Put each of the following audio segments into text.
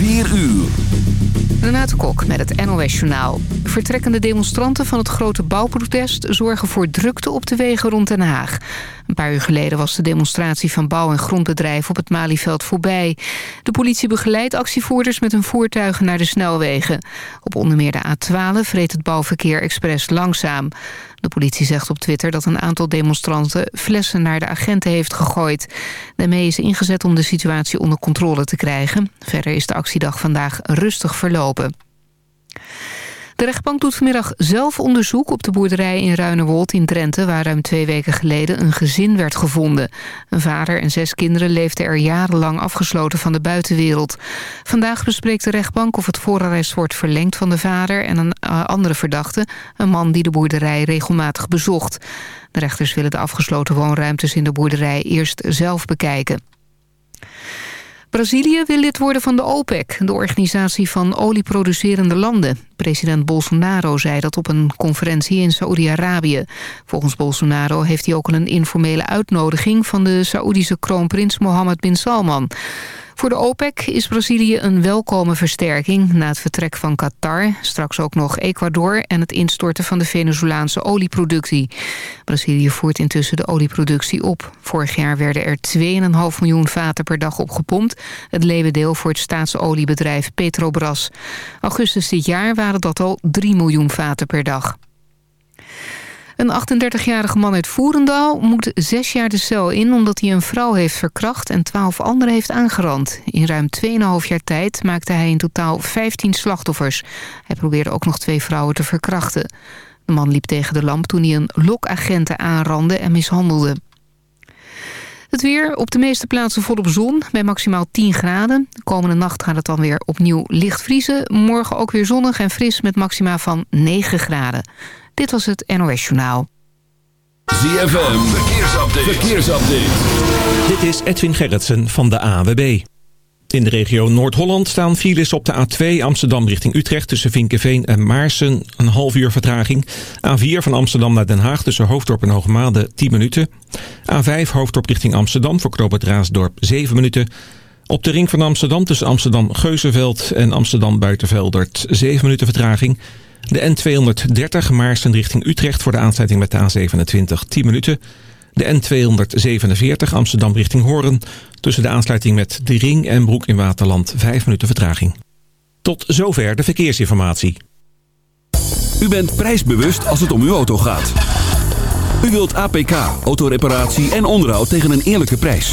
4 uur. Renate Kok met het NOS Journaal. Vertrekkende demonstranten van het grote bouwprotest... zorgen voor drukte op de wegen rond Den Haag. Een paar uur geleden was de demonstratie van bouw- en grondbedrijven... op het Malieveld voorbij. De politie begeleidt actievoerders met hun voertuigen naar de snelwegen. Op onder meer de A12 reed het bouwverkeer expres langzaam. De politie zegt op Twitter dat een aantal demonstranten... flessen naar de agenten heeft gegooid. Daarmee is ingezet om de situatie onder controle te krijgen. Verder is de actiedag vandaag rustig verlopen. De rechtbank doet vanmiddag zelf onderzoek op de boerderij in Ruinewold in Drenthe... waar ruim twee weken geleden een gezin werd gevonden. Een vader en zes kinderen leefden er jarenlang afgesloten van de buitenwereld. Vandaag bespreekt de rechtbank of het voorarrest wordt verlengd van de vader... en een uh, andere verdachte, een man die de boerderij regelmatig bezocht. De rechters willen de afgesloten woonruimtes in de boerderij eerst zelf bekijken. Brazilië wil lid worden van de OPEC, de organisatie van olieproducerende landen. President Bolsonaro zei dat op een conferentie in Saoedi-Arabië. Volgens Bolsonaro heeft hij ook al een informele uitnodiging... van de Saoedische kroonprins Mohammed bin Salman. Voor de OPEC is Brazilië een welkome versterking na het vertrek van Qatar, straks ook nog Ecuador en het instorten van de Venezolaanse olieproductie. Brazilië voert intussen de olieproductie op. Vorig jaar werden er 2,5 miljoen vaten per dag opgepompt, het leeuwendeel voor het staatsoliebedrijf Petrobras. Augustus dit jaar waren dat al 3 miljoen vaten per dag. Een 38-jarige man uit Voerendaal moet zes jaar de cel in... omdat hij een vrouw heeft verkracht en twaalf anderen heeft aangerand. In ruim 2,5 jaar tijd maakte hij in totaal 15 slachtoffers. Hij probeerde ook nog twee vrouwen te verkrachten. De man liep tegen de lamp toen hij een lokagenten aanrandde en mishandelde. Het weer op de meeste plaatsen volop zon bij maximaal 10 graden. De komende nacht gaat het dan weer opnieuw licht vriezen. Morgen ook weer zonnig en fris met maxima van 9 graden. Dit was het NOS Journaal. ZFM, verkeersupdate. verkeersupdate. Dit is Edwin Gerritsen van de AWB. In de regio Noord-Holland staan files op de A2 Amsterdam richting Utrecht... tussen Vinkenveen en Maarsen, een half uur vertraging. A4 van Amsterdam naar Den Haag tussen Hoofddorp en Hoogmade 10 minuten. A5 Hoofddorp richting Amsterdam voor Knoop het Raasdorp 7 minuten. Op de ring van Amsterdam tussen Amsterdam-Geuzenveld en Amsterdam-Buitenveldert 7 minuten vertraging... De N230 Maarsen richting Utrecht voor de aansluiting met de A27 10 minuten. De N247 Amsterdam richting Hoorn tussen de aansluiting met de Ring en Broek in Waterland 5 minuten vertraging. Tot zover de verkeersinformatie. U bent prijsbewust als het om uw auto gaat. U wilt APK, autoreparatie en onderhoud tegen een eerlijke prijs.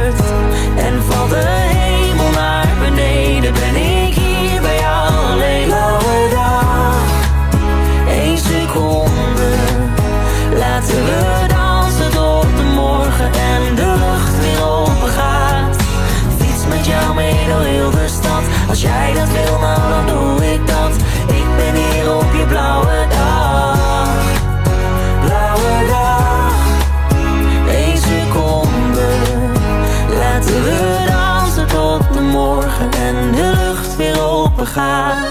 open gaat.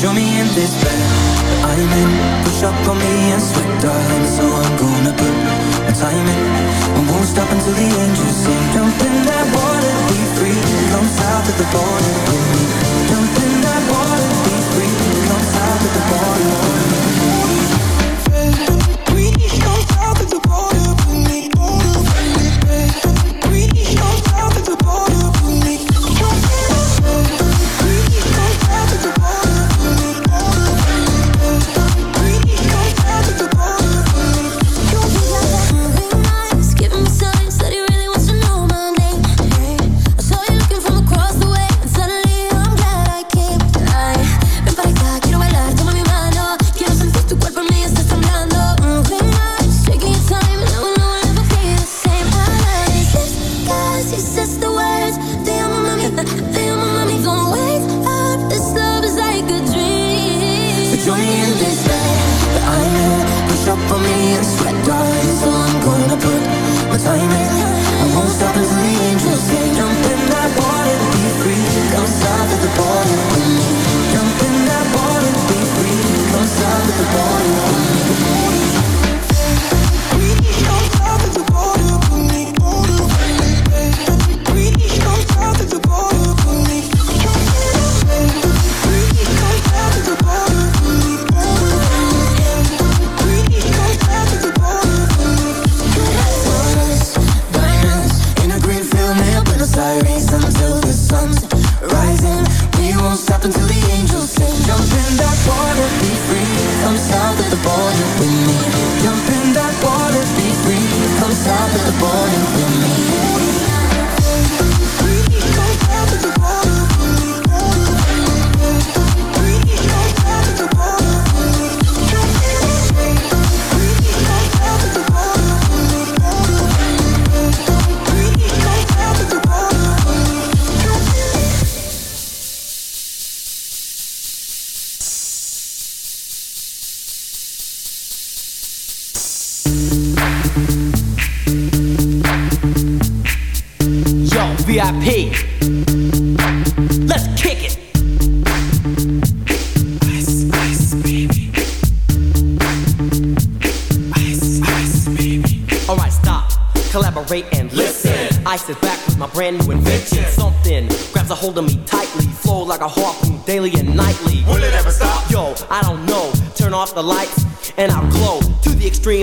draw me in this bed. I'm in, push up on me and sweat, darling So I'm gonna put my time in. I won't stop until the angels sing. Jump in that water, be free. Come south of the border.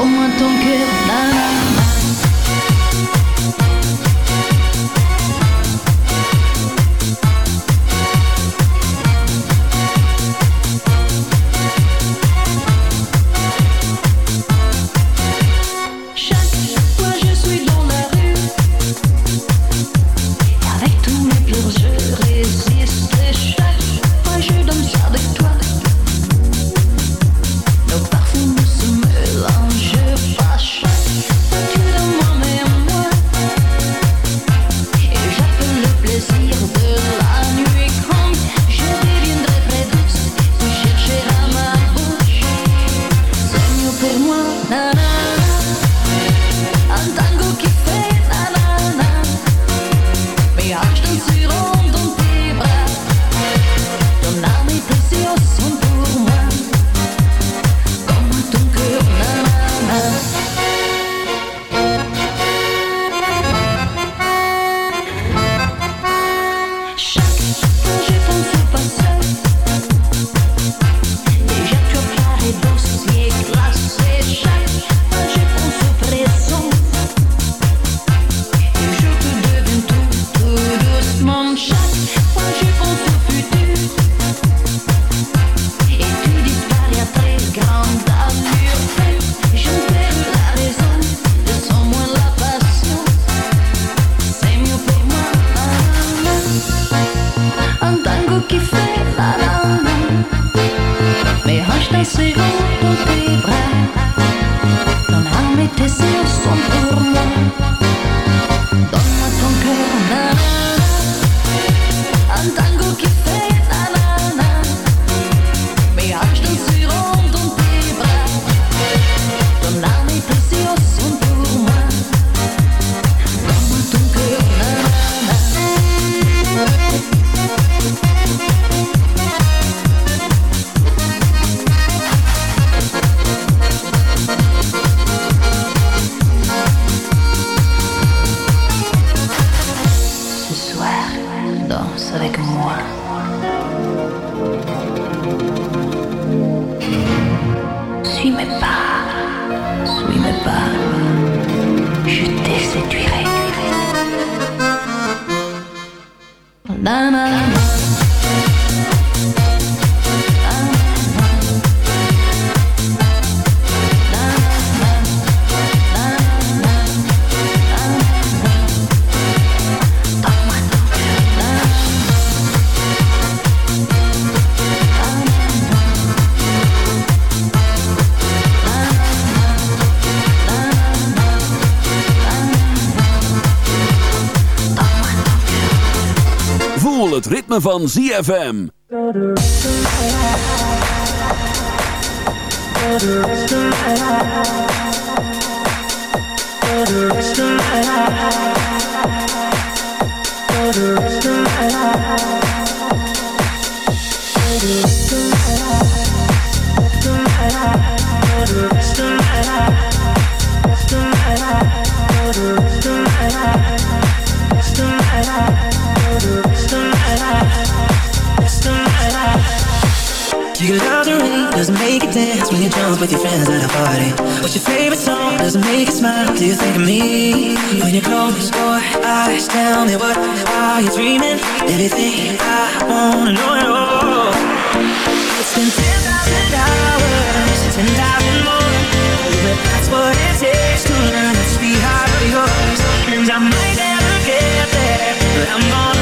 Au moi ton cœur. van ZFM. Do Your lingerie doesn't make you dance when you jump with your friends at a party. What's your favorite song? Doesn't make you smile. Do you think of me when you close your eyes? Tell me what are you dreaming? Everything I wanna know at all. It's been ten thousand hours, ten thousand more. But that's what it takes to learn this sweetheart of yours. And I might never get there, but I'm gonna.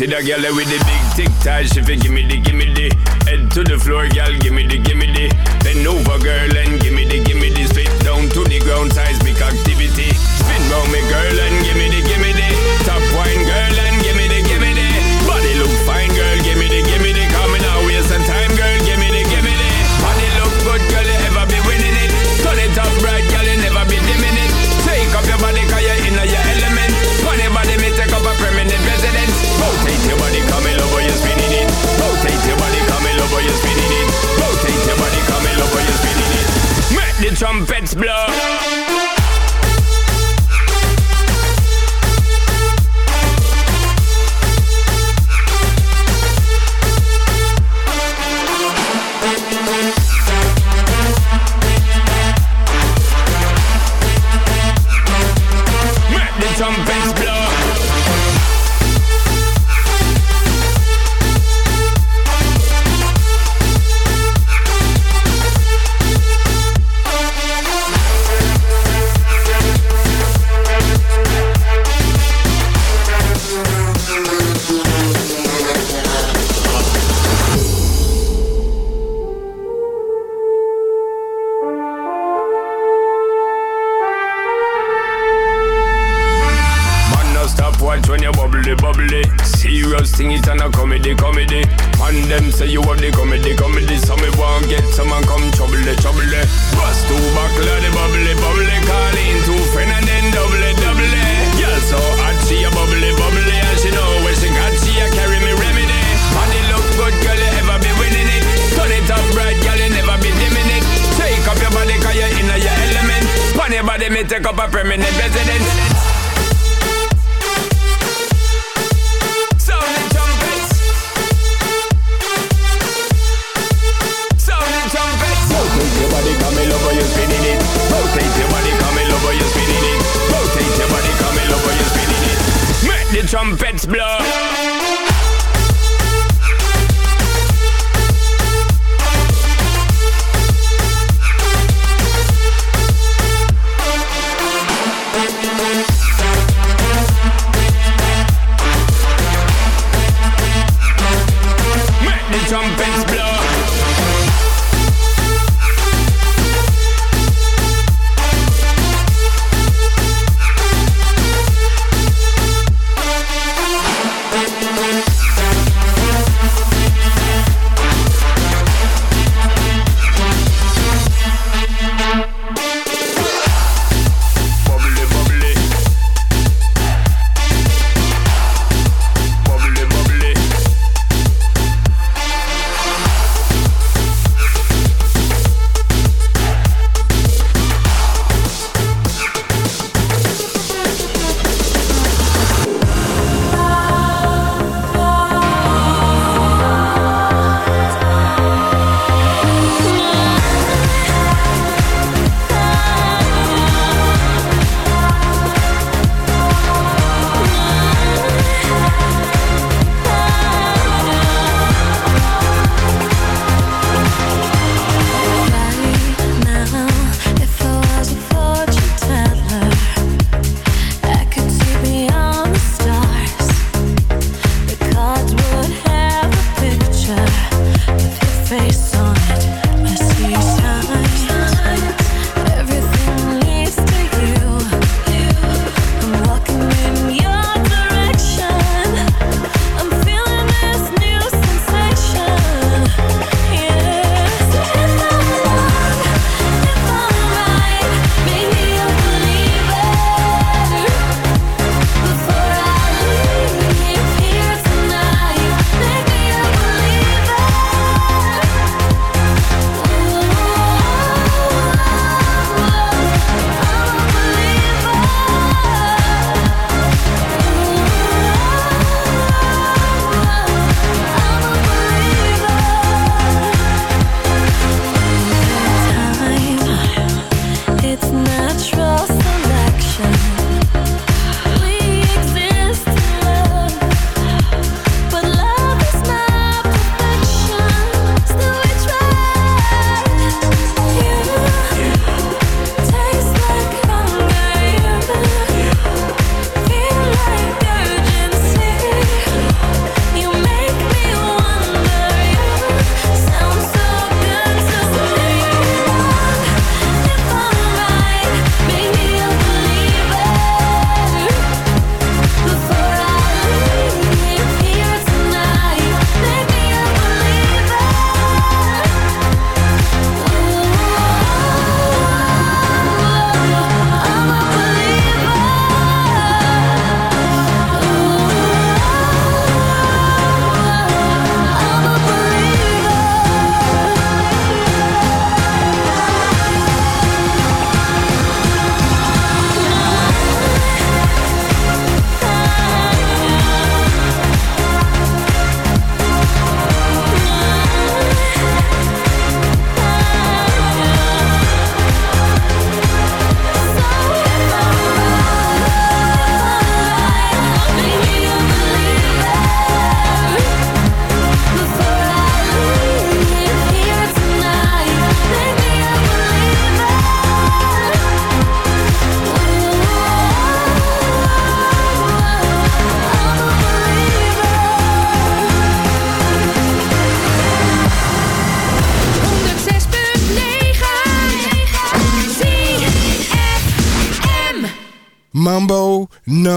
See that girl with the big tic tac, she figure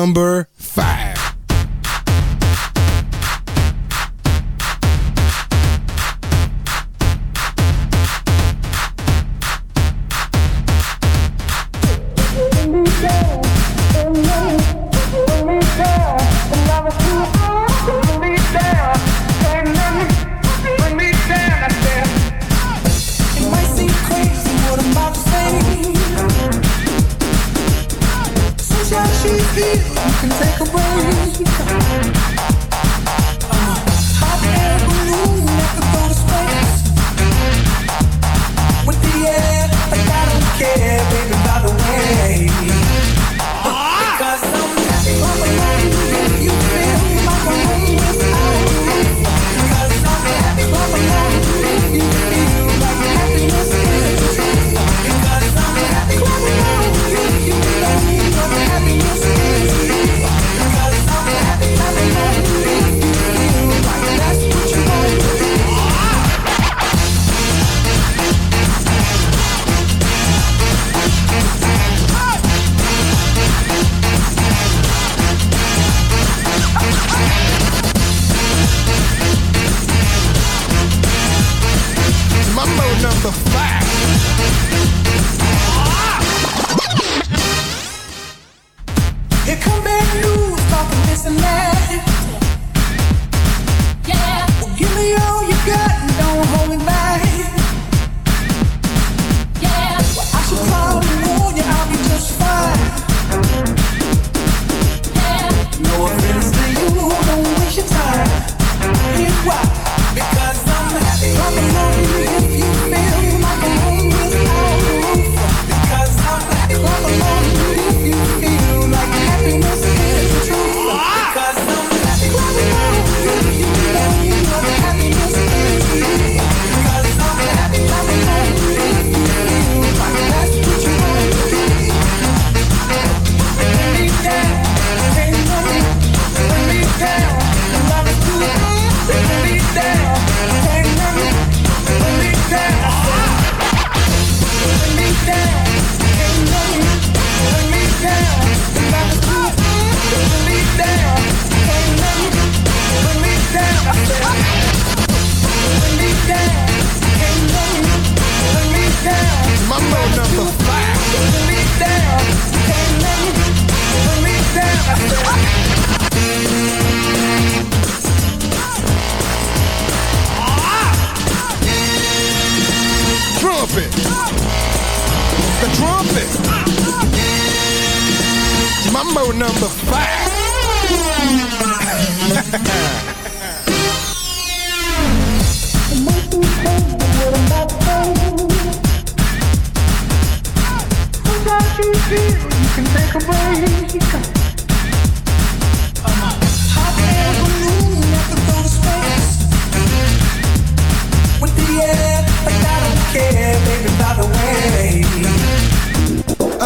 number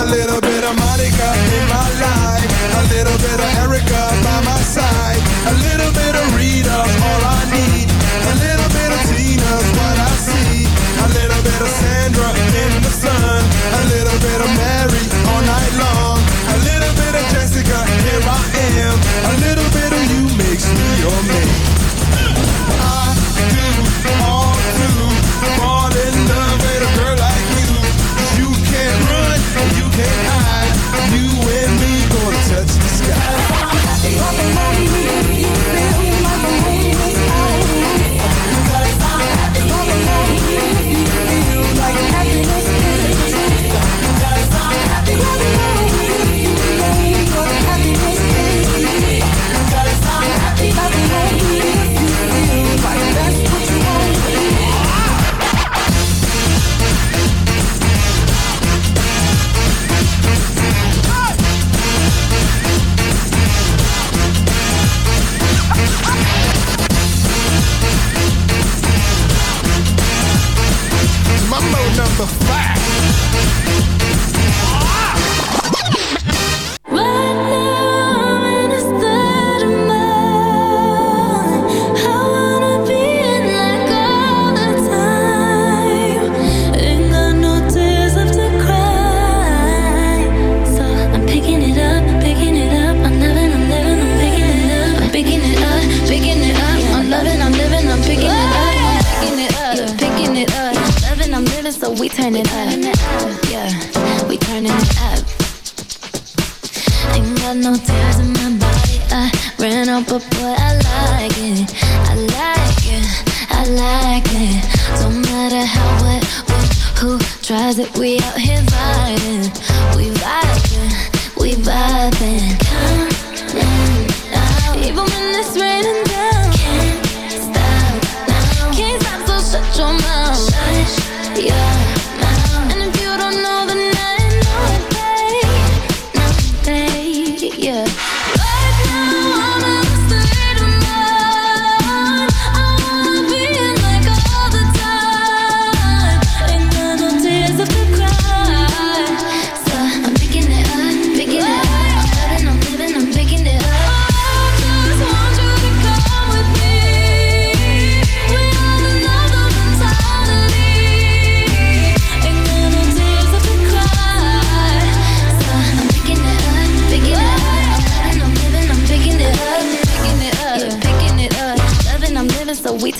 little criminal, but boy, I like it. I like it. I like it. Don't matter how, what, what who tries it. We out here vibing. We vibing. We vibing.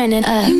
turning up.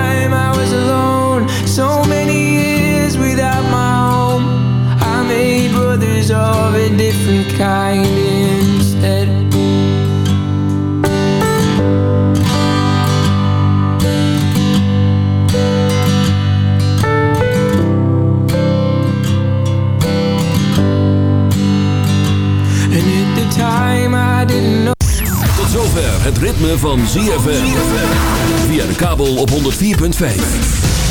so many years without my home. I made brothers of a different kind instead. And at the time I didn't know. Tot zover het ritme van ZFM. Via de kabel op 104.5.